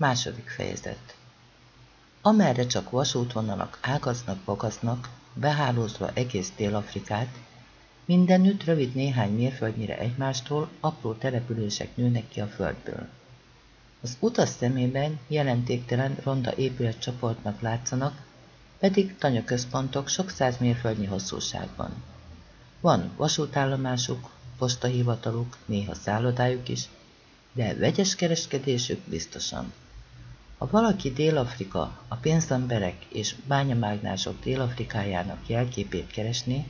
Második fejezet Amerre csak vasútvonalak ágaznak, bogaznak, behálózva egész Dél-Afrikát, mindenütt rövid néhány mérföldnyire egymástól apró települések nőnek ki a földből. Az utas szemében jelentéktelen ronda épületcsoportnak látszanak, pedig tanyaközpontok sok száz mérföldnyi hosszúságban. Van vasútállomásuk, postahivataluk, néha szállodájuk is, de vegyes kereskedésük biztosan. Ha valaki Dél-Afrika, a pénzemberek és bányamágnások Dél-Afrikájának jelképét keresné,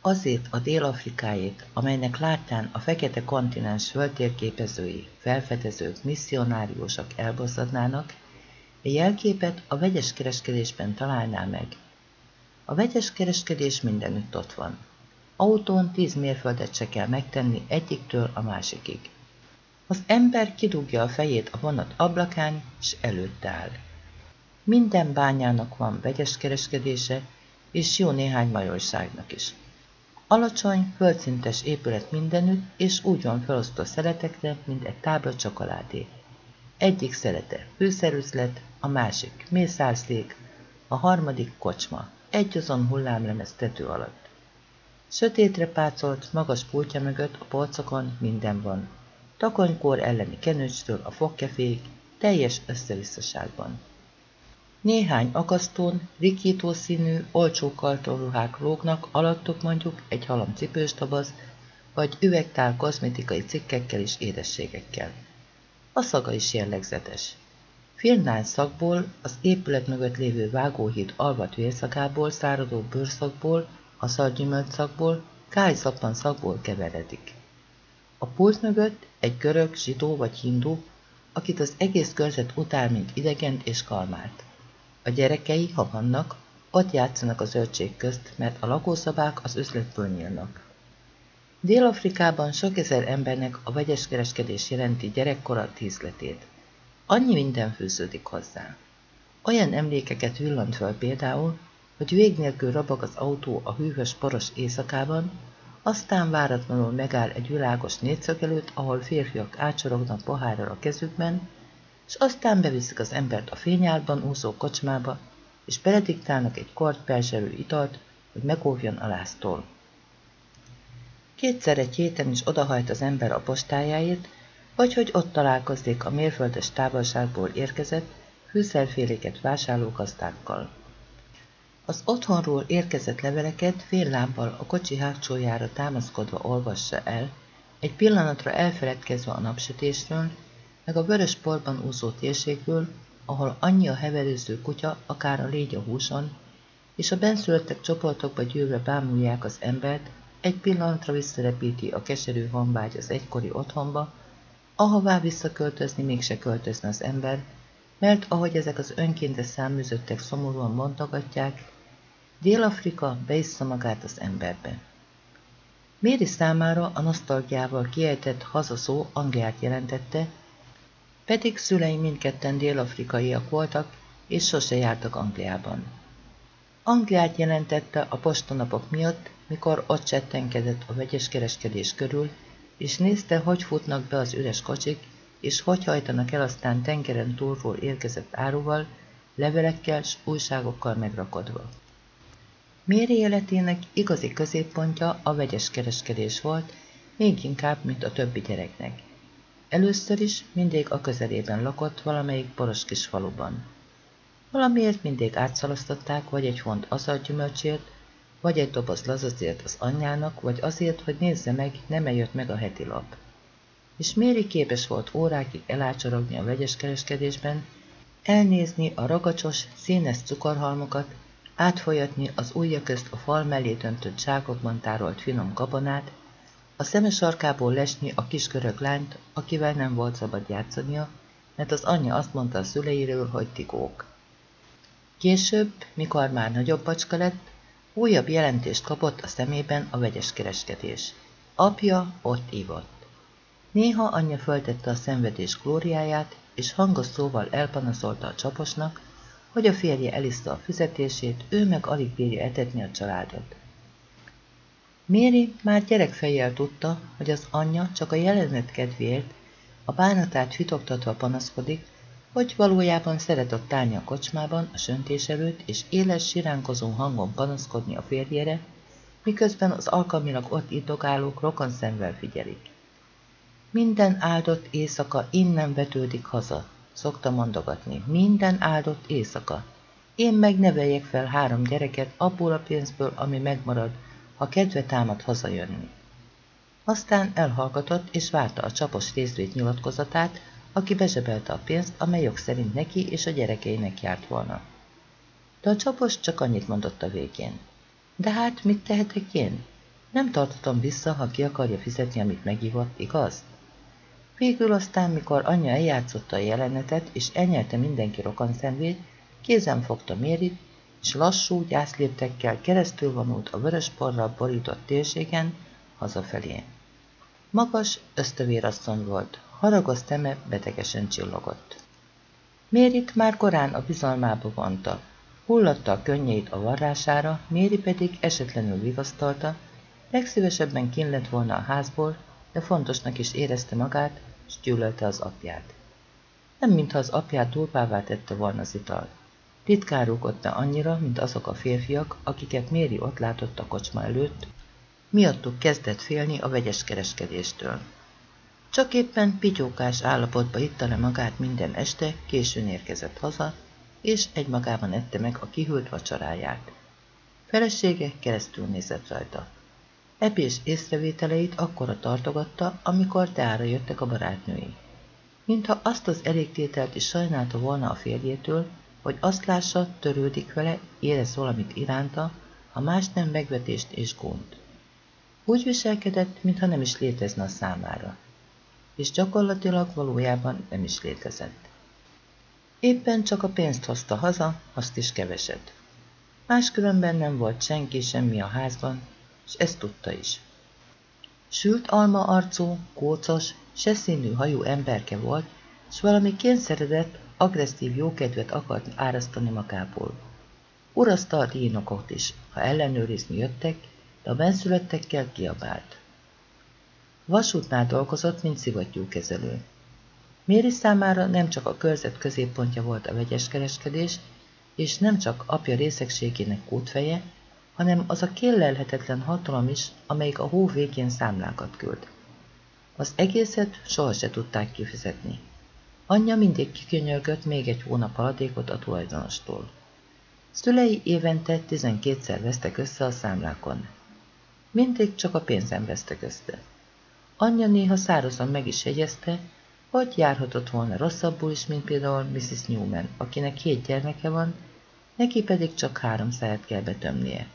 azért a Dél-Afrikáét, amelynek láttán a fekete kontinens föltérképezői, felfedezők, misszionáriusok elbosszadnának, a jelképet a vegyes kereskedésben találná meg. A vegyes kereskedés mindenütt ott van. Autón tíz mérföldet se kell megtenni egyiktől a másikig. Az ember kidugja a fejét a vonat ablakán, és előtt áll. Minden bányának van vegyes kereskedése, és jó néhány majorságnak is. Alacsony, földszintes épület mindenütt, és úgy van felosztva szeletekre, mint egy tábla csokoládé. Egyik szelete fűszerüzlet, a másik mészárszék, a harmadik kocsma, egy azon hullámlemez tető alatt. Sötétre pácolt, magas pultja mögött a polcokon minden van. Takonykor elleni kenőcstől a fogkeféig, teljes összevisszaságban. Néhány akasztón, rikító színű, olcsó kartonruhák lógnak, alattuk mondjuk egy halom cipős doboz, vagy üvegtál kozmetikai cikkekkel és édességekkel. A szaga is jellegzetes. Filnán szakból, az épület mögött lévő vágóhíd alvat vérszakából, száradó bőrszakból, a szargyümölcs szakból, kájszappan szakból keveredik. A pult mögött egy görög, zsidó vagy hindu, akit az egész körzet utál, mint idegent és kalmált. A gyerekei, ha vannak, ott játszanak a zöldség közt, mert a lakószabák az üzletből nyílnak. Dél-Afrikában sok ezer embernek a vegyes kereskedés jelenti gyerekkora tízletét. Annyi minden fűződik hozzá. Olyan emlékeket villant fel például, hogy vég nélkül rabag az autó a hűvös poros éjszakában, aztán váratlanul megáll egy világos négyszög előtt, ahol férfiak ácsorognak pohárral a kezükben, és aztán beviszik az embert a fényárban úszó kocsmába, és belediktálnak egy kort perzselő italt, hogy megóvjon a láztól. Kétszer egy héten is odahajt az ember a postájáért, vagy hogy ott találkozzék a mérföldes távolságból érkezett, fűszerféléket vásárló gazdákkal. Az otthonról érkezett leveleket fél lábbal a kocsi hátsójára támaszkodva olvassa el, egy pillanatra elfeledkezve a napsütésről, meg a vörös porban úszó térségből, ahol annyi a heverőző kutya, akár a légy a húson, és a benszülöttek csoportokba gyűlve bámulják az embert, egy pillanatra visszarepíti a keserű honvágy az egykori otthonba, ahová visszaköltözni mégse költözne az ember, mert ahogy ezek az önkéntes száműzöttek szomorúan mondogatják, Dél-Afrika beissza magát az emberbe. Méri számára a nosztalgiával kiejtett hazaszó Angliát jelentette, pedig szülei mindketten dél-afrikaiak voltak, és sose jártak Angliában. Angliát jelentette a postanapok miatt, mikor ott csettenkedett a vegyes kereskedés körül, és nézte, hogy futnak be az üres kocsik, és hogy hajtanak el aztán tengeren túlról érkezett áruval, levelekkel s újságokkal megrakodva. Méri életének igazi középpontja a vegyes kereskedés volt, még inkább, mint a többi gyereknek. Először is mindig a közelében lakott valamelyik boros kis faluban. Valamiért mindig átszalasztották, vagy egy font aszalgyümölcsért, vagy egy doboz lazacért az anyjának, vagy azért, hogy nézze meg, nem eljött meg a heti lap. És Méri képes volt órákig elácsorogni a vegyes kereskedésben, elnézni a ragacsos, színes cukorhalmokat, átfolyatni az ujja közt a fal mellé döntött zsákokban tárolt finom gabonát, a szeme sarkából lesni a kis görög lányt, akivel nem volt szabad játszania, mert az anyja azt mondta a szüleiről, hogy tigók. Később, mikor már nagyobb bacska lett, újabb jelentést kapott a szemében a vegyes kereskedés. Apja ott ívott. Néha anyja föltette a szenvedés glóriáját, és hangos szóval elpanaszolta a csaposnak, hogy a férje eliszta a fizetését, ő meg alig bírja etetni a családot. Méri már gyerekfejjel tudta, hogy az anyja csak a jelenet kedvéért, a bánatát fitoktatva panaszkodik, hogy valójában szeretett állni a kocsmában a söntés előtt, és éles, siránkozó hangon panaszkodni a férjére, miközben az alkalmilag ott iddogálók rokon szemvel figyelik. Minden áldott éjszaka innen vetődik haza, szokta mondogatni. Minden áldott éjszaka. Én meg neveljek fel három gyereket abból a pénzből, ami megmarad, ha kedve támad hazajönni. Aztán elhallgatott és várta a csapos részvét nyilatkozatát, aki bezsebelte a pénzt, amely jog szerint neki és a gyerekeinek járt volna. De a csapos csak annyit mondott a végén. De hát mit tehetek én? Nem tartatom vissza, ha ki akarja fizetni, amit megívott, igaz? Végül aztán, mikor anyja eljátszotta a jelenetet, és elnyelte mindenki szemvét, kézen fogta Mérit, és lassú gyászléptekkel keresztül vonult a vörösporral borított térségen hazafelé. Magas, ösztövérasszony volt, haragos szeme betegesen csillogott. Mérit már korán a bizalmába vonta, hullatta a könnyeit a varrására, Méri pedig esetlenül vigasztalta, legszívesebben kín lett volna a házból, de fontosnak is érezte magát, és gyűlölte az apját. Nem mintha az apját turpává tette volna az ital. Ritkán rúgott annyira, mint azok a férfiak, akiket Méri ott látott a kocsma előtt, miattuk kezdett félni a vegyes kereskedéstől. Csak éppen pityókás állapotba itta le magát minden este, későn érkezett haza, és egymagában ette meg a kihűlt vacsoráját. Felesége keresztül nézett rajta. Epés észrevételeit akkora tartogatta, amikor teára jöttek a barátnői. Mintha azt az elégtételt is sajnálta volna a férjétől, hogy azt lássa, törődik vele, érez valamit iránta, ha más nem megvetést és gond. Úgy viselkedett, mintha nem is létezne a számára. És gyakorlatilag valójában nem is létezett. Éppen csak a pénzt hozta haza, azt is keveset. Máskülönben nem volt senki semmi a házban, és ezt tudta is. Sült alma arcú, kócos, se hajú emberke volt, s valami kényszeredett, agresszív jókedvet akart árasztani magából. Uraszta a díjnokot is, ha ellenőrizni jöttek, de a benszülöttekkel kiabált. Vasútnál dolgozott, mint szivattyúkezelő. Méri számára nem csak a körzet középpontja volt a vegyes kereskedés, és nem csak apja részegségének kútfeje, hanem az a kérlelhetetlen hatalom is, amelyik a hó végén számlákat küld. Az egészet soha se tudták kifizetni. Anyja mindig kikönyörgött még egy hónap haladékot a tulajdonostól. Szülei évente 12-szer vesztek össze a számlákon. Mindig csak a pénzen vesztek össze. Anyja néha szárazon meg is jegyezte, hogy járhatott volna rosszabbul is, mint például Mrs. Newman, akinek hét gyermeke van, neki pedig csak három száját kell betömnie.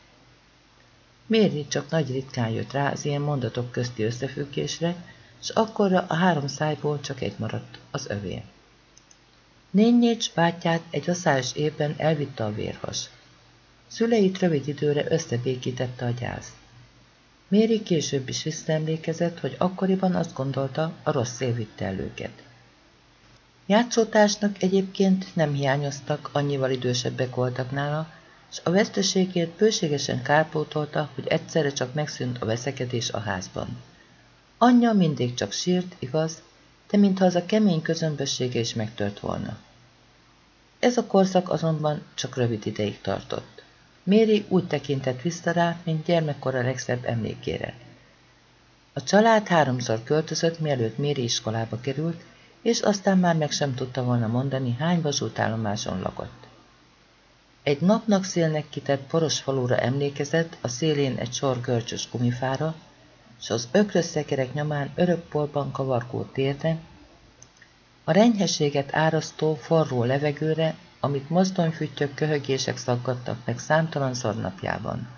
Mérni csak nagy ritkán jött rá az ilyen mondatok közti összefüggésre, és akkorra a három szájból csak egy maradt, az övé. Nényécs bátyát egy aszályos évben elvitte a vérhas. Szüleit rövid időre összebékítette a gyász. Méri később is visszaemlékezett, hogy akkoriban azt gondolta, a rossz szél vitte el őket. Játszótársnak egyébként nem hiányoztak, annyival idősebbek voltak nála, és a veszteségét bőségesen kárpótolta, hogy egyszerre csak megszűnt a veszekedés a házban. Anyja mindig csak sírt, igaz, de mintha az a kemény közömbössége is megtört volna. Ez a korszak azonban csak rövid ideig tartott. Méri úgy tekintett vissza rá, mint gyermekkora legszebb emlékére. A család háromszor költözött, mielőtt Méri iskolába került, és aztán már meg sem tudta volna mondani, hány vasútállomáson lakott. Egy napnak szélnek kitett poros falura emlékezett, a szélén egy sor görcsös gumifára, s az ökrös szekerek nyomán örökporban kavarkó térde, a renyhességet árasztó, forró levegőre, amit mozdonyfüttyök köhögések szaggattak meg számtalan napjában.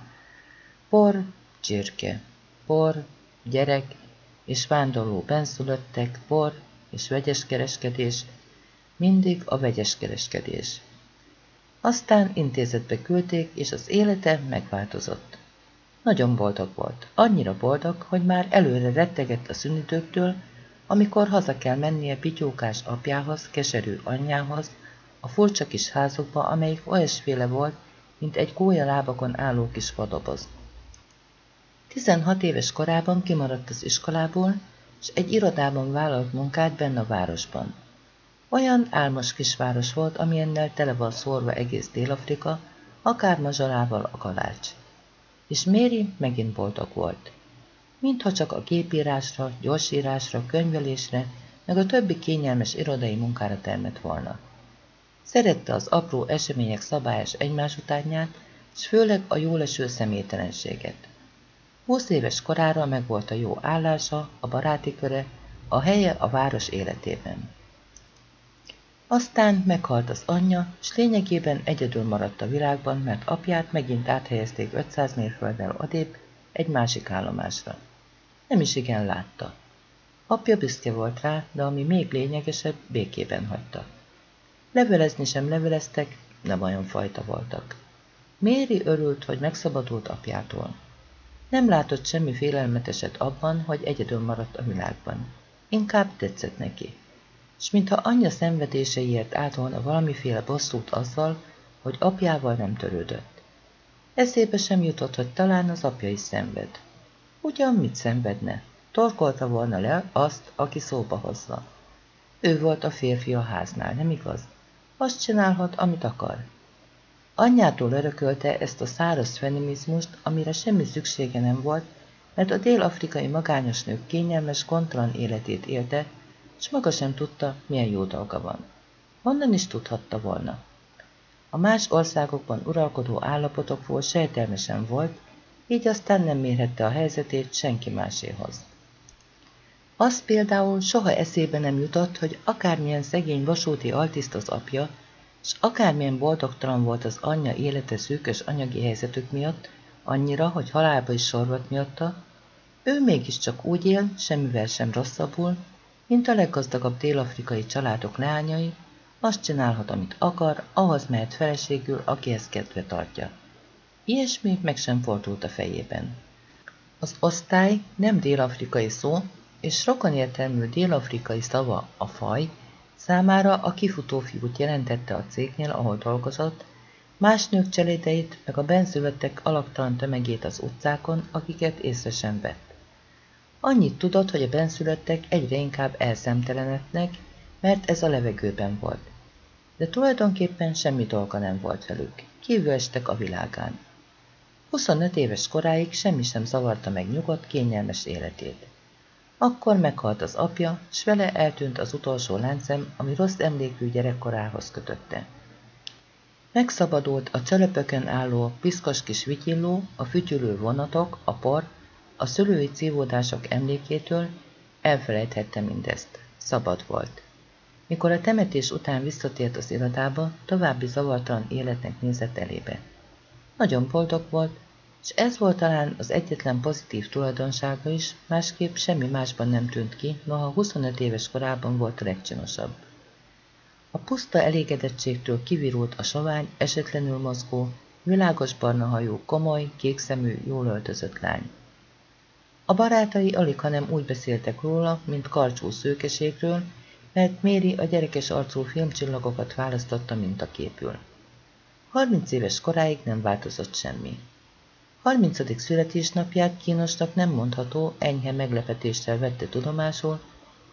Por, csirke, por, gyerek és vándorló benszülöttek, por és vegyes kereskedés, mindig a vegyes kereskedés. Aztán intézetbe küldték, és az élete megváltozott. Nagyon boldog volt, annyira boldog, hogy már előre rettegett a szünidőktől, amikor haza kell mennie pityókás apjához, keserű anyjához, a furcsa kis házukba, amelyik olyasféle volt, mint egy gólya lábakon álló kis fadoboz. 16 éves korában kimaradt az iskolából, és egy irodában vállalt munkát benne a városban. Olyan álmos kisváros volt, amilyennel tele van szórva egész Dél-Afrika, akár mazsalával a kalács. És Méri megint boldog volt. Mintha csak a gépírásra, gyorsírásra, könyvelésre, meg a többi kényelmes irodai munkára termett volna. Szerette az apró események szabályos egymás utánját, és főleg a jóleső személytelenséget. Húsz éves korára megvolt a jó állása, a baráti köre, a helye a város életében. Aztán meghalt az anyja, s lényegében egyedül maradt a világban, mert apját megint áthelyezték 500 mérfölddel odébb egy másik állomásra. Nem is igen látta. Apja büszke volt rá, de ami még lényegesebb, békében hagyta. Levelezni sem leveleztek, nem olyan fajta voltak. Méri örült, hogy megszabadult apjától. Nem látott semmi félelmeteset abban, hogy egyedül maradt a világban. Inkább tetszett neki. És mintha anyja szenvedéseiért állt volna valamiféle bosszút azzal, hogy apjával nem törődött. Eszébe sem jutott, hogy talán az apja is szenved. Ugyan mit szenvedne? Torkolta volna le azt, aki szóba hozza. Ő volt a férfi a háznál, nem igaz? Azt csinálhat, amit akar. Anyjától örökölte ezt a száraz feminizmust, amire semmi szüksége nem volt, mert a dél-afrikai magányos nők kényelmes, gondtalan életét élte, és maga sem tudta, milyen jó dolga van. Honnan is tudhatta volna? A más országokban uralkodó állapotokból sejtelmesen volt, így aztán nem mérhette a helyzetét senki máséhoz. Az például soha eszébe nem jutott, hogy akármilyen szegény vasúti altiszt az apja, és akármilyen boldogtalan volt az anyja élete szűkös anyagi helyzetük miatt, annyira, hogy halálba is sorvat miatta, ő mégiscsak úgy él, semmivel sem rosszabbul, mint a leggazdagabb dél-afrikai családok leányai, azt csinálhat, amit akar, ahhoz mehet feleségül, akihez kedve tartja. Ilyesmi meg sem fordult a fejében. Az osztály nem dél-afrikai szó, és értelmű dél-afrikai szava a faj, számára a kifutó fiút jelentette a cégnél, ahol dolgozott, más nők cselédeit, meg a benszülöttek alaktalan tömegét az utcákon, akiket észre sem vett. Annyit tudott, hogy a benszülöttek egyre inkább elszemtelenednek, mert ez a levegőben volt. De tulajdonképpen semmi dolga nem volt velük, kívül estek a világán. 25 éves koráig semmi sem zavarta meg nyugodt, kényelmes életét. Akkor meghalt az apja, s vele eltűnt az utolsó láncem, ami rossz emlékű gyerekkorához kötötte. Megszabadult a cselepökön álló piszkos kis vityilló, a fütyülő vonatok, a por, a szülői cívódások emlékétől, elfelejthette mindezt. Szabad volt. Mikor a temetés után visszatért az irodába, további zavartalan életnek nézett elébe. Nagyon boldog volt, és ez volt talán az egyetlen pozitív tulajdonsága is, másképp semmi másban nem tűnt ki, noha 25 éves korában volt a legcsinosabb. A puszta elégedettségtől kivirult a sovány, esetlenül mozgó, világos barna hajú, komoly, kékszemű, jól öltözött lány. A barátai alig, hanem úgy beszéltek róla, mint karcsú szőkeségről, mert Méri a gyerekes arcú filmcsillagokat választotta mintaképül. 30 éves koráig nem változott semmi. 30. születésnapját kínosnak nem mondható, enyhe meglepetéssel vette tudomásul,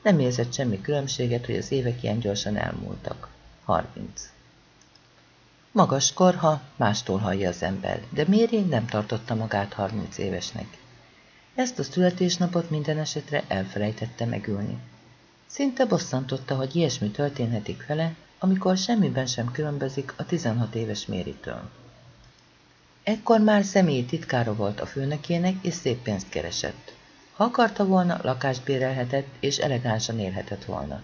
nem érzett semmi különbséget, hogy az évek ilyen gyorsan elmúltak. 30. Magas korha, mástól hallja az ember, de Méri nem tartotta magát 30 évesnek. Ezt a születésnapot minden esetre elfelejtette megülni. Szinte bosszantotta, hogy ilyesmi történhetik vele, amikor semmiben sem különbözik a 16 éves Méritől. Ekkor már személyi titkára volt a főnökének, és szép pénzt keresett. Ha akarta volna, lakást bérelhetett, és elegánsan élhetett volna.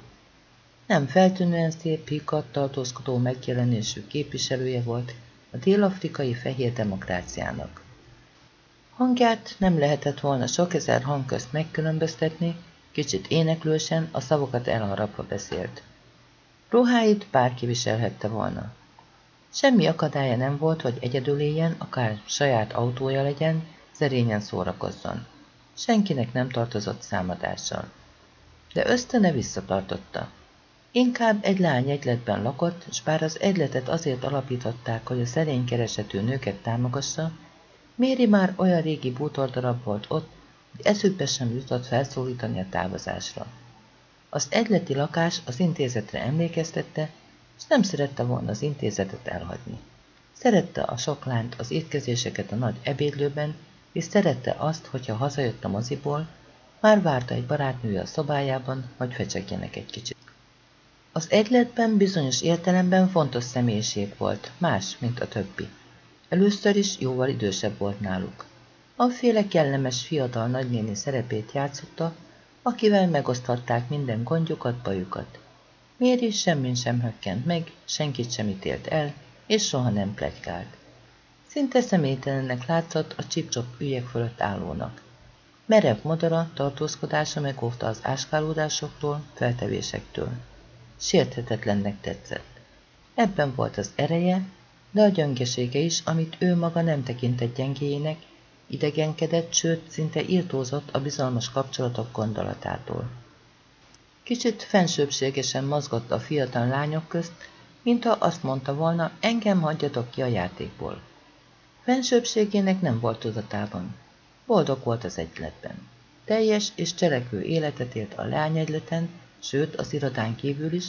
Nem feltűnően szép, híkat tartózkodó megjelenésű képviselője volt a dél-afrikai fehér demokráciának. Hangját nem lehetett volna sok ezer hang közt megkülönböztetni, kicsit éneklősen a szavokat elharapva beszélt. Ruháit bárki viselhette volna. Semmi akadálya nem volt, hogy egyedül éljen, akár saját autója legyen, szerényen szórakozzon. Senkinek nem tartozott számadással. De ösztöne visszatartotta. Inkább egy lány egyletben lakott, s bár az egyletet azért alapították, hogy a szerény keresetű nőket támogassa, Méri már olyan régi bútordarab volt ott, hogy eszükbe sem jutott felszólítani a távozásra. Az egyleti lakás az intézetre emlékeztette, és nem szerette volna az intézetet elhagyni. Szerette a sok lányt, az étkezéseket a nagy ebédlőben, és szerette azt, hogyha hazajött a moziból, már várta egy barátnője a szobájában, hogy fecsegjenek egy kicsit. Az egyletben bizonyos értelemben fontos személyiség volt, más, mint a többi. Először is jóval idősebb volt náluk. A féle kellemes fiatal nagynéni szerepét játszotta, akivel megoszthatták minden gondjukat, bajukat. Méri semmin sem hökkent meg, senkit sem ítélt el, és soha nem plegykált. Szinte személytelennek látszott a csipcsop ügyek fölött állónak. Merev modara tartózkodása megóvta az áskálódásoktól, feltevésektől. Sérthetetlennek tetszett. Ebben volt az ereje, de a gyöngesége is, amit ő maga nem tekintett gyengéjének, idegenkedett, sőt, szinte írtózott a bizalmas kapcsolatok gondolatától. Kicsit fensőbségesen mozgott a fiatal lányok közt, mintha azt mondta volna, engem hagyjatok ki a játékból. Fensőbségének nem volt tudatában. Boldog volt az egyletben. Teljes és cselekvő életet élt a leányegyleten, sőt az irodán kívül is,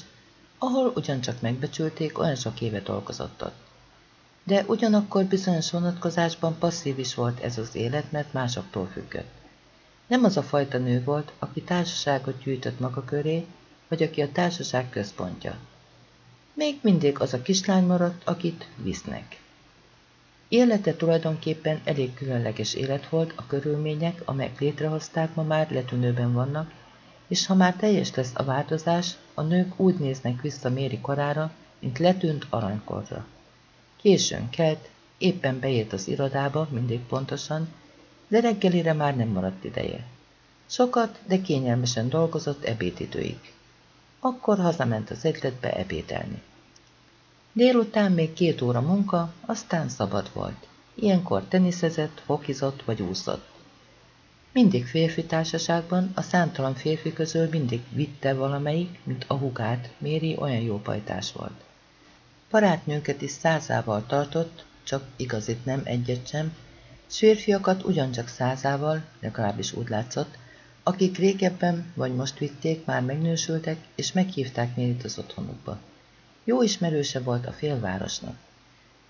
ahol ugyancsak megbecsülték, olyan sok évet dolgozott ott. De ugyanakkor bizonyos vonatkozásban passzív is volt ez az élet, mert másoktól függött. Nem az a fajta nő volt, aki társaságot gyűjtött maga köré, vagy aki a társaság központja. Még mindig az a kislány maradt, akit visznek. Élete tulajdonképpen elég különleges élet volt, a körülmények, amelyek létrehozták ma már letűnőben vannak, és ha már teljes lesz a változás, a nők úgy néznek vissza Méri korára, mint letűnt aranykorra. Későn kelt, éppen beért az irodába, mindig pontosan, de reggelire már nem maradt ideje. Sokat, de kényelmesen dolgozott ebédidőig. Akkor hazament az egyletbe ebédelni. Délután még két óra munka, aztán szabad volt. Ilyenkor teniszezett, fokizott vagy úszott. Mindig férfi társaságban, a számtalan férfi közül mindig vitte valamelyik, mint a hugát, Méri olyan jó pajtás volt. Barátnőket is százával tartott, csak igazit nem egyet sem, s férfiakat ugyancsak százával, legalábbis úgy látszott, akik régebben vagy most vitték, már megnősültek, és meghívták Mérit az otthonukba. Jó ismerőse volt a félvárosnak.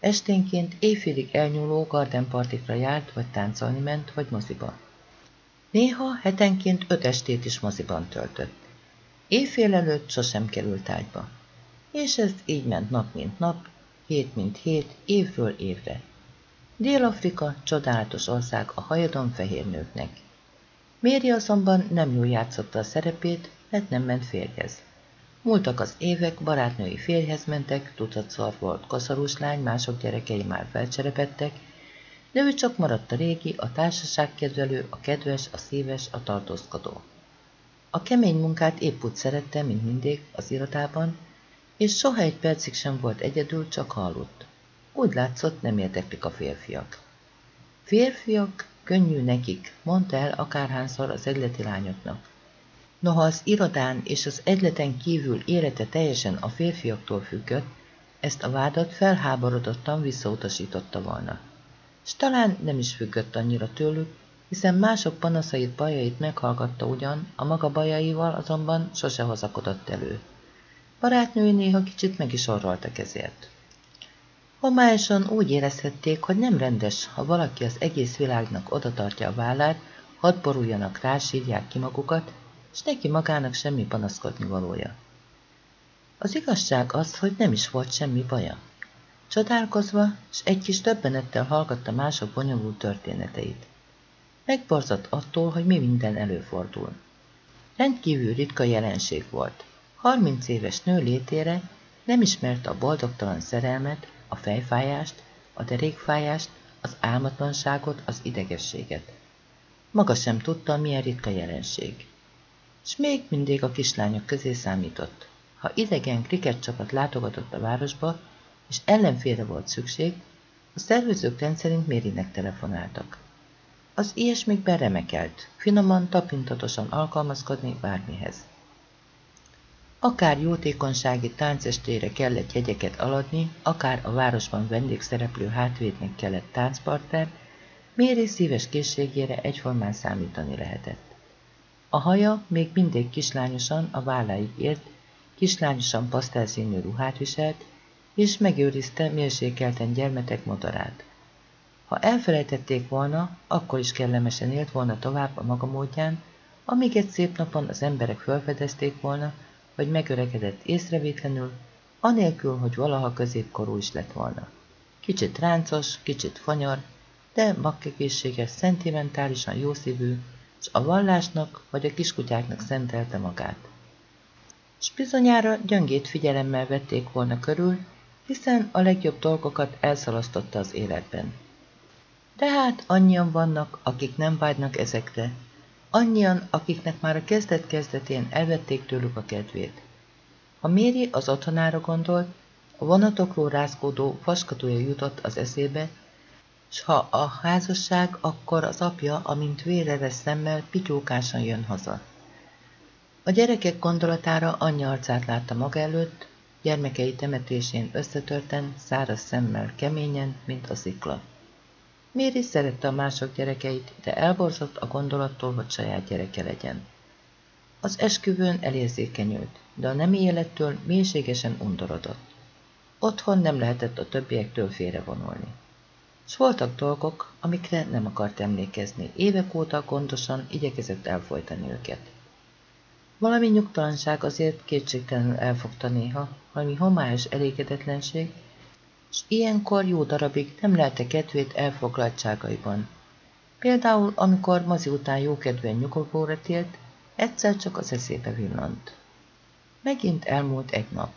Esténként éjfélig elnyúló gardenpartikra járt, vagy táncolni ment, vagy moziba. Néha hetenként öt estét is moziban töltött. Éjfél előtt sosem került ágyba. És ez így ment nap mint nap, hét mint hét, évről évre. Dél-Afrika csodálatos ország a hajadon fehér nőknek. Méri azonban nem jól játszotta a szerepét, mert nem ment férjhez. Múltak az évek, barátnői férjhez mentek, tucatszor volt koszorús lány, mások gyerekei már felcserepettek, de ő csak maradt a régi, a társaságkedvelő, a kedves, a szíves, a tartózkodó. A kemény munkát épp úgy szerette, mint mindig, az irodában, és soha egy percig sem volt egyedül, csak hallott. Úgy látszott, nem érdeklik a férfiak. Férfiak, könnyű nekik, mondta el akárhányszor az egyleti lányoknak. Noha az irodán és az egyleten kívül élete teljesen a férfiaktól függött, ezt a vádat felháborodottan visszautasította volna. S talán nem is függött annyira tőlük, hiszen mások panaszait, bajait meghallgatta ugyan, a maga bajaival azonban sose hozakodott elő. Barátnői néha kicsit meg is orroltak ezért. Homályosan úgy érezhették, hogy nem rendes, ha valaki az egész világnak odatartja a vállát, hadd boruljanak rá, sírják ki magukat, és neki magának semmi panaszkodni valója. Az igazság az, hogy nem is volt semmi baja. Csodálkozva, és egy kis döbbenettel hallgatta mások bonyolult történeteit. Megborzott attól, hogy mi minden előfordul. Rendkívül ritka jelenség volt. 30 éves nő létére nem ismerte a boldogtalan szerelmet, a fejfájást, a derékfájást, az álmatlanságot, az idegességet. Maga sem tudta, milyen ritka jelenség. S még mindig a kislányok közé számított. Ha idegen csapat látogatott a városba, és ellenfélre volt szükség, a szervezők rendszerint Mérinek telefonáltak. Az ilyesmikben remekelt, finoman, tapintatosan alkalmazkodni bármihez. Akár jótékonysági táncestére kellett jegyeket aladni, akár a városban vendégszereplő hátvédnek kellett táncpartner, Méri szíves készségére egyformán számítani lehetett. A haja még mindig kislányosan a válláig ért, kislányosan pasztelszínű ruhát viselt, és megőrizte mérsékelten gyermetek modarát. Ha elfelejtették volna, akkor is kellemesen élt volna tovább a maga módján, amíg egy szép napon az emberek felfedezték volna, hogy megöregedett észrevétlenül, anélkül, hogy valaha középkorú is lett volna. Kicsit ráncos, kicsit fanyar, de magkegészséges, szentimentálisan jószívű, és a vallásnak vagy a kiskutyáknak szentelte magát. S bizonyára gyöngét figyelemmel vették volna körül, hiszen a legjobb dolgokat elszalasztotta az életben. Tehát annyian vannak, akik nem vágynak ezekre, annyian, akiknek már a kezdet-kezdetén elvették tőlük a kedvét. Ha Méri az otthonára gondolt, a vonatokról rázkódó faskatúja jutott az eszébe, s ha a házasság, akkor az apja, amint vérere szemmel, pityókásan jön haza. A gyerekek gondolatára anyja arcát látta maga előtt, gyermekei temetésén összetörten, száraz szemmel keményen, mint a szikla. Méri szerette a mások gyerekeit, de elborzott a gondolattól, hogy saját gyereke legyen. Az esküvőn elérzékenyült, de a nemi élettől mélységesen undorodott. Otthon nem lehetett a többiektől félrevonulni. S voltak dolgok, amikre nem akart emlékezni, évek óta gondosan igyekezett elfolytani őket. Valami nyugtalanság azért kétségtelenül elfogta néha, valami homályos elégedetlenség, és ilyenkor jó darabig nem lelte kedvét elfoglaltságaiban. Például, amikor mazi után jókedvűen nyugovóra tért, egyszer csak az eszébe villant. Megint elmúlt egy nap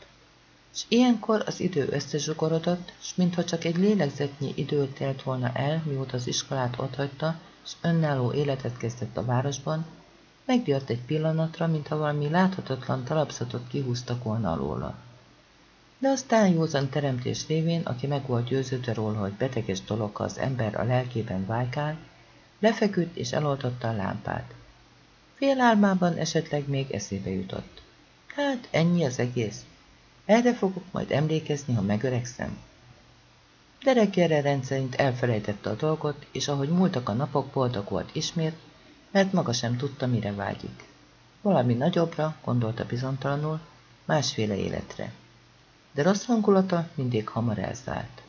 és ilyenkor az idő összezsugorodott, s mintha csak egy lélegzetnyi idő telt volna el, mióta az iskolát otthagyta, és önálló életet kezdett a városban, megdiadt egy pillanatra, mintha valami láthatatlan talapzatot kihúztak volna alóla. De aztán józan teremtés révén, aki meg volt győződve róla, hogy beteges dolog, az ember a lelkében vájkál, lefeküdt és eloltotta a lámpát. Fél álmában esetleg még eszébe jutott. Hát ennyi az egész. Erre fogok majd emlékezni, ha megöregszem. De reggelre rendszerint elfelejtette a dolgot, és ahogy múltak a napok, boldog volt ismét, mert maga sem tudta, mire vágyik. Valami nagyobbra, gondolta bizontalanul, másféle életre. De rossz hangulata mindig hamar elzárt.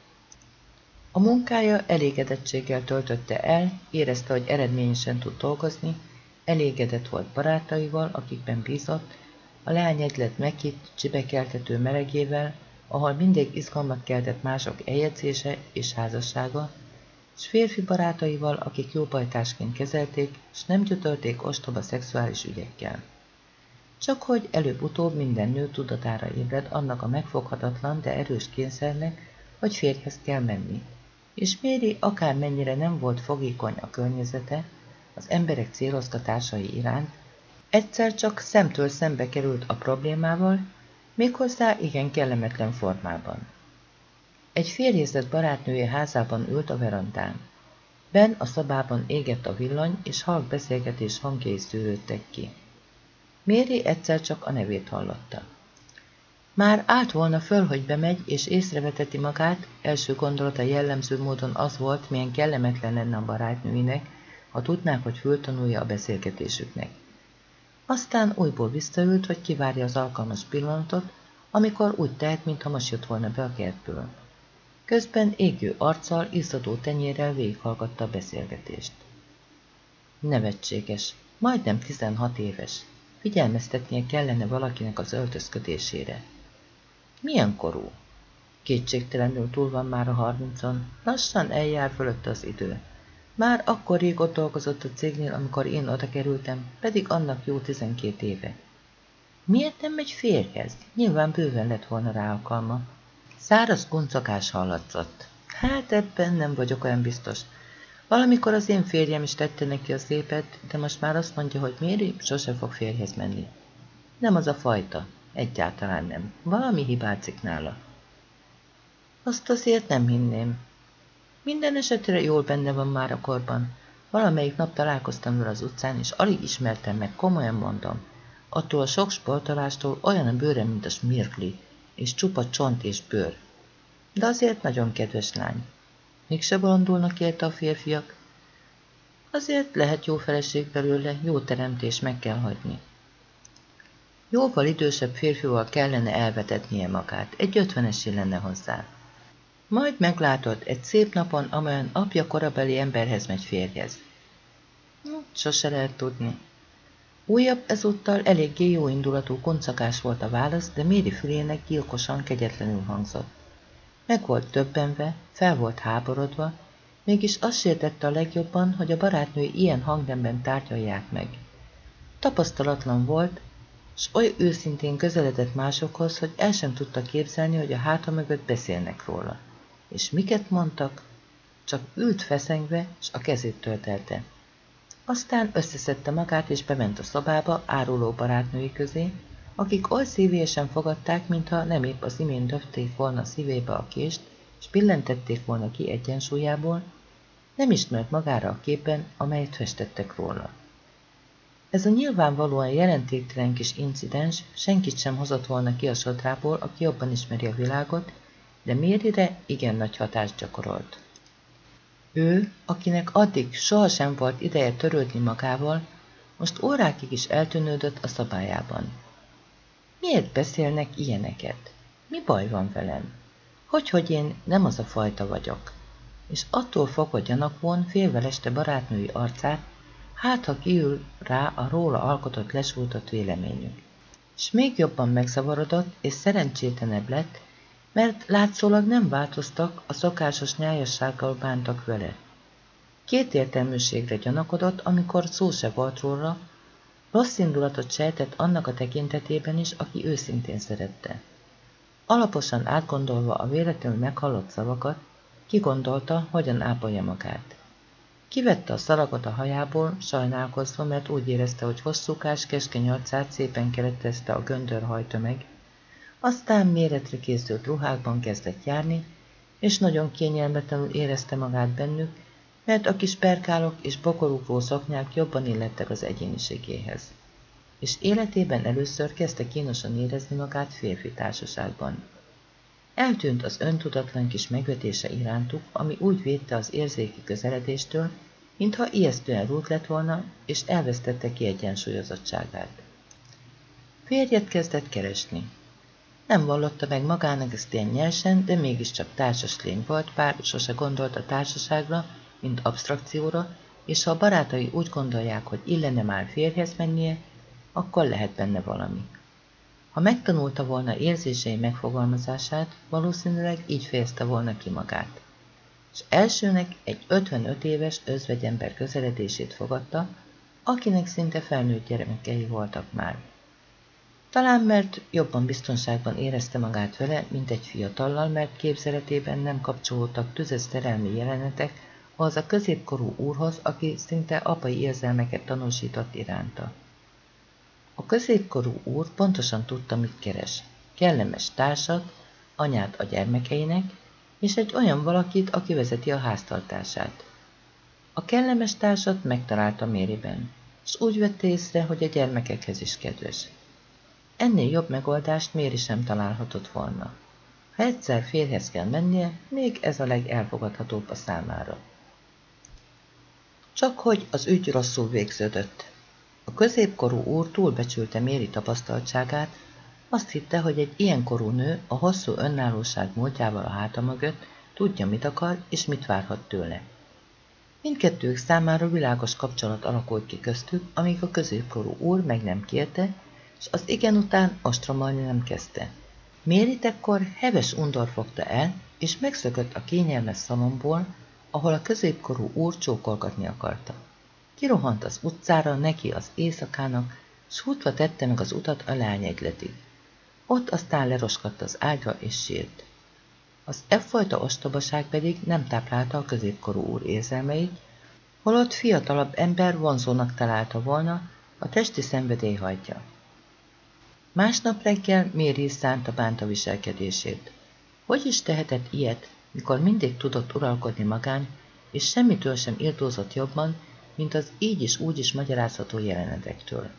A munkája elégedettséggel töltötte el, érezte, hogy eredményesen tud dolgozni, elégedett volt barátaival, akikben bízott, a leány egylet meghitt, csibekeltető melegével, ahol mindig izgalmat keltett mások eljegyzése és házassága, s férfi barátaival, akik jóbajtásként kezelték, s nem gyötörték ostoba szexuális ügyekkel. Csak hogy előbb-utóbb minden nő tudatára ébred annak a megfoghatatlan, de erős kényszernek, hogy férjhez kell menni. És Méri akármennyire nem volt fogékony a környezete, az emberek céloztatásai iránt, Egyszer csak szemtől szembe került a problémával, méghozzá igen kellemetlen formában. Egy férjézett barátnője házában ült a verandán. Ben a szabában égett a villany, és halk beszélgetés hangjai szűrődtek ki. Méri egyszer csak a nevét hallotta. Már állt volna föl, hogy bemegy, és észreveteti magát, első gondolata jellemző módon az volt, milyen kellemetlen lenne a barátnőinek, ha tudnák, hogy föltanulja a beszélgetésüknek. Aztán újból visszaült, hogy kivárja az alkalmas pillanatot, amikor úgy tehet, mintha most jött volna be a kertből. Közben égő arccal, izzadó tenyérrel végighallgatta a beszélgetést. Nevetséges, majdnem 16 éves. Figyelmeztetnie kellene valakinek az öltözködésére. Milyen korú? Kétségtelenül túl van már a harmincon, lassan eljár fölött az idő. Már akkor rég ott dolgozott a cégnél, amikor én oda kerültem, pedig annak jó tizenkét éve. Miért nem megy férjhez? Nyilván bőven lett volna rá alkalma. Száraz kuncakás hallatszott. Hát ebben nem vagyok olyan biztos. Valamikor az én férjem is tette neki a szépet, de most már azt mondja, hogy Méri sose fog férjhez menni. Nem az a fajta. Egyáltalán nem. Valami hibázik nála. Azt azért nem hinném. Minden esetre jól benne van már a korban. Valamelyik nap találkoztam vele az utcán, és alig ismertem meg, komolyan mondom. Attól a sok sportolástól olyan a bőre, mint a smirkli, és csupa csont és bőr. De azért nagyon kedves lány. Mégse bolondulnak érte a férfiak? Azért lehet jó feleség belőle, jó teremtés meg kell hagyni. Jóval idősebb férfival kellene elvetetnie magát, egy ötvenesi lenne hozzá. Majd meglátod egy szép napon, amelyen apja korabeli emberhez megy férjez. Hm, sose lehet tudni. Újabb ezúttal eléggé jó indulatú koncakás volt a válasz, de Méri fülének gyilkosan kegyetlenül hangzott. Meg volt többenve, fel volt háborodva, mégis azt sértette a legjobban, hogy a barátnő ilyen hangnemben tárgyalják meg. Tapasztalatlan volt, s oly őszintén közeledett másokhoz, hogy el sem tudta képzelni, hogy a háta mögött beszélnek róla. És miket mondtak? Csak ült feszengve, s a kezét töltelte. Aztán összeszedte magát, és bement a szobába áruló barátnői közé, akik oly szívélyesen fogadták, mintha nem épp az imént döfték volna szívébe a kést, és billentették volna ki egyensúlyából, nem ismert magára a képen, amelyet festettek róla. Ez a nyilvánvalóan jelentéktelen kis incidens senkit sem hozott volna ki a sodrából, aki jobban ismeri a világot, de Mérire igen nagy hatást gyakorolt. Ő, akinek addig sohasem volt ideje törődni magával, most órákig is eltűnődött a szabályában. Miért beszélnek ilyeneket? Mi baj van velem? Hogy, hogy én nem az a fajta vagyok? És attól fogva gyanakvon félveleste barátnői arcát, hát ha kiül rá a róla alkotott lesújtott véleményük. És még jobban megszavarodott és szerencsétlenebb lett, mert látszólag nem változtak, a szokásos nyájassággal bántak vele. Két értelműségre gyanakodott, amikor szó se volt róla, rossz indulatot sejtett annak a tekintetében is, aki őszintén szerette. Alaposan átgondolva a véletlenül meghallott szavakat, kigondolta, hogyan ápolja magát. Kivette a szalagot a hajából, sajnálkozva, mert úgy érezte, hogy hosszúkás, keskeny arcát szépen keretezte a göndör hajta meg, aztán méretre készült ruhákban kezdett járni, és nagyon kényelmetlenül érezte magát bennük, mert a kis perkálok és bokorúvó szoknyák jobban illettek az egyéniségéhez. És életében először kezdte kínosan érezni magát férfi társaságban. Eltűnt az öntudatlan kis megvetése irántuk, ami úgy védte az érzéki közeledéstől, mintha ijesztően rút lett volna, és elvesztette kiegyensúlyozottságát. Férjet kezdett keresni. Nem vallotta meg magának ezt ilyen nyersen, de mégiscsak társas lény volt, bár sose gondolt a társaságra, mint abstrakcióra, és ha a barátai úgy gondolják, hogy illene már férjhez mennie, akkor lehet benne valami. Ha megtanulta volna érzései megfogalmazását, valószínűleg így fejezte volna ki magát. És elsőnek egy 55 éves özvegyember közeledését fogadta, akinek szinte felnőtt gyermekei voltak már. Talán mert jobban biztonságban érezte magát vele, mint egy fiatallal, mert képzeletében nem kapcsolódtak tüzes szerelmi jelenetek az a középkorú úrhoz, aki szinte apai érzelmeket tanúsított iránta. A középkorú úr pontosan tudta, mit keres. Kellemes társat, anyát a gyermekeinek, és egy olyan valakit, aki vezeti a háztartását. A kellemes társat megtalálta Mériben, és úgy vette észre, hogy a gyermekekhez is kedves. Ennél jobb megoldást Méri sem találhatott volna. Ha egyszer férhez kell mennie, még ez a legelfogadhatóbb a számára. Csak hogy az ügy rosszul végződött. A középkorú úr túlbecsülte Méri tapasztaltságát, azt hitte, hogy egy ilyen korú nő a hosszú önállóság módjával a háta mögött tudja, mit akar és mit várhat tőle. Mindkettők számára világos kapcsolat alakult ki köztük, amíg a középkorú úr meg nem kérte, és az igen után ostromolni nem kezdte. Mérit ekkor heves undor fogta el, és megszökött a kényelmes szalomból, ahol a középkorú úr csókolgatni akarta. Kirohant az utcára neki az éjszakának, s hútva tette meg az utat a lányegletig. Ott aztán leroskadt az ágyra és sírt. Az effajta ostobaság pedig nem táplálta a középkorú úr érzelmeit, holott fiatalabb ember vonzónak találta volna, a testi szenvedély hagyja. Másnap reggel Méri szánta bánta viselkedését. Hogy is tehetett ilyet, mikor mindig tudott uralkodni magán, és semmitől sem írtózott jobban, mint az így is úgy is magyarázható jelenetektől.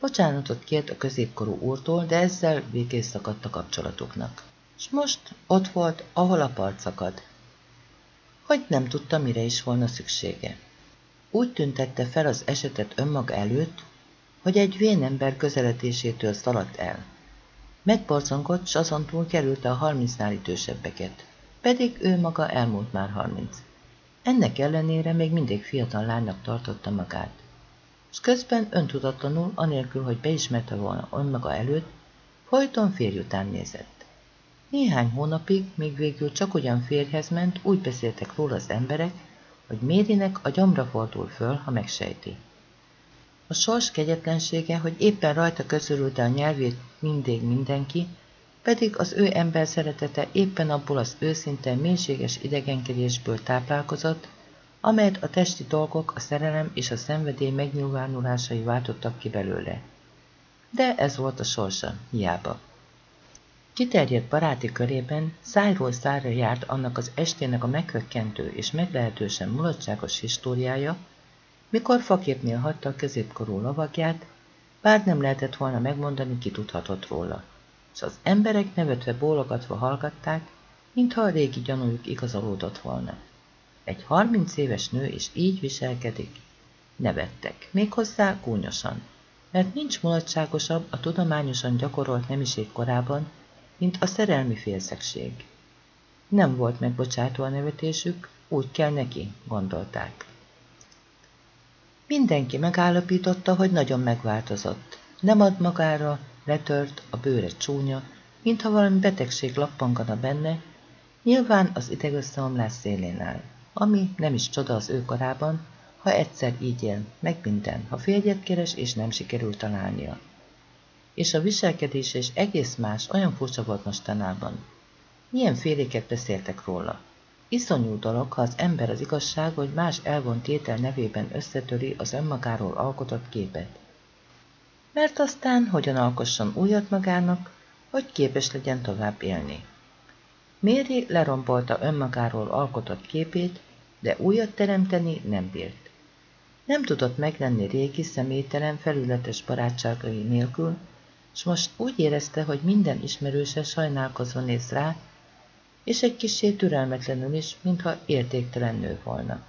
Bocsánatot kért a középkorú úrtól, de ezzel végén szakadt a kapcsolatuknak. És most ott volt, ahol a part szakad. Hogy nem tudta, mire is volna szüksége. Úgy tüntette fel az esetet önmaga előtt, hogy egy vénember közeledésétől szaladt el. Megborzongott, s azon túl kerülte a harmincnál idősebbeket, pedig ő maga elmúlt már harminc. Ennek ellenére még mindig fiatal lánynak tartotta magát. És közben öntudatlanul, anélkül, hogy beismerte volna önmaga előtt, folyton férj után nézett. Néhány hónapig, még végül csak ugyan férjhez ment, úgy beszéltek róla az emberek, hogy Mérinek a gyomra fordul föl, ha megsejti. A sors kegyetlensége, hogy éppen rajta közörülte a nyelvét mindig mindenki, pedig az ő ember szeretete éppen abból az őszinte, mélységes idegenkedésből táplálkozott, amelyet a testi dolgok, a szerelem és a szenvedély megnyilvánulásai váltottak ki belőle. De ez volt a sorsa, hiába. Kiterjedt baráti körében szájról szájra járt annak az estének a meghökkentő és meglehetősen mulatságos históriája, mikor faképnél hagyta a középkorú lovagját, bár nem lehetett volna megmondani, ki tudhatott róla. És az emberek nevetve bólogatva hallgatták, mintha a régi gyanújuk igazolódott volna. Egy harminc éves nő is így viselkedik. Nevettek, méghozzá gúnyosan, mert nincs mulatságosabb a tudományosan gyakorolt nemiség korában, mint a szerelmi félszegség. Nem volt megbocsátó a nevetésük, úgy kell neki, gondolták. Mindenki megállapította, hogy nagyon megváltozott. Nem ad magára, letört, a bőre csúnya, mintha valami betegség lappangana benne, nyilván az idegösszeomlás szélén áll, ami nem is csoda az ő korában, ha egyszer így él, meg minden, ha férjet keres és nem sikerül találnia. És a viselkedés is egész más, olyan furcsa volt mostanában. Milyen féléket beszéltek róla. Iszonyú dolog, ha az ember az igazság, hogy más elvont tétel nevében összetöri az önmagáról alkotott képet. Mert aztán hogyan alkosson újat magának, hogy képes legyen tovább élni. Méri lerombolta önmagáról alkotott képét, de újat teremteni nem bírt. Nem tudott meglenni régi személytelen, felületes barátságai nélkül, s most úgy érezte, hogy minden ismerőse sajnálkozva néz rá, és egy kicsit türelmetlenül is, mintha értéktelen nő volna.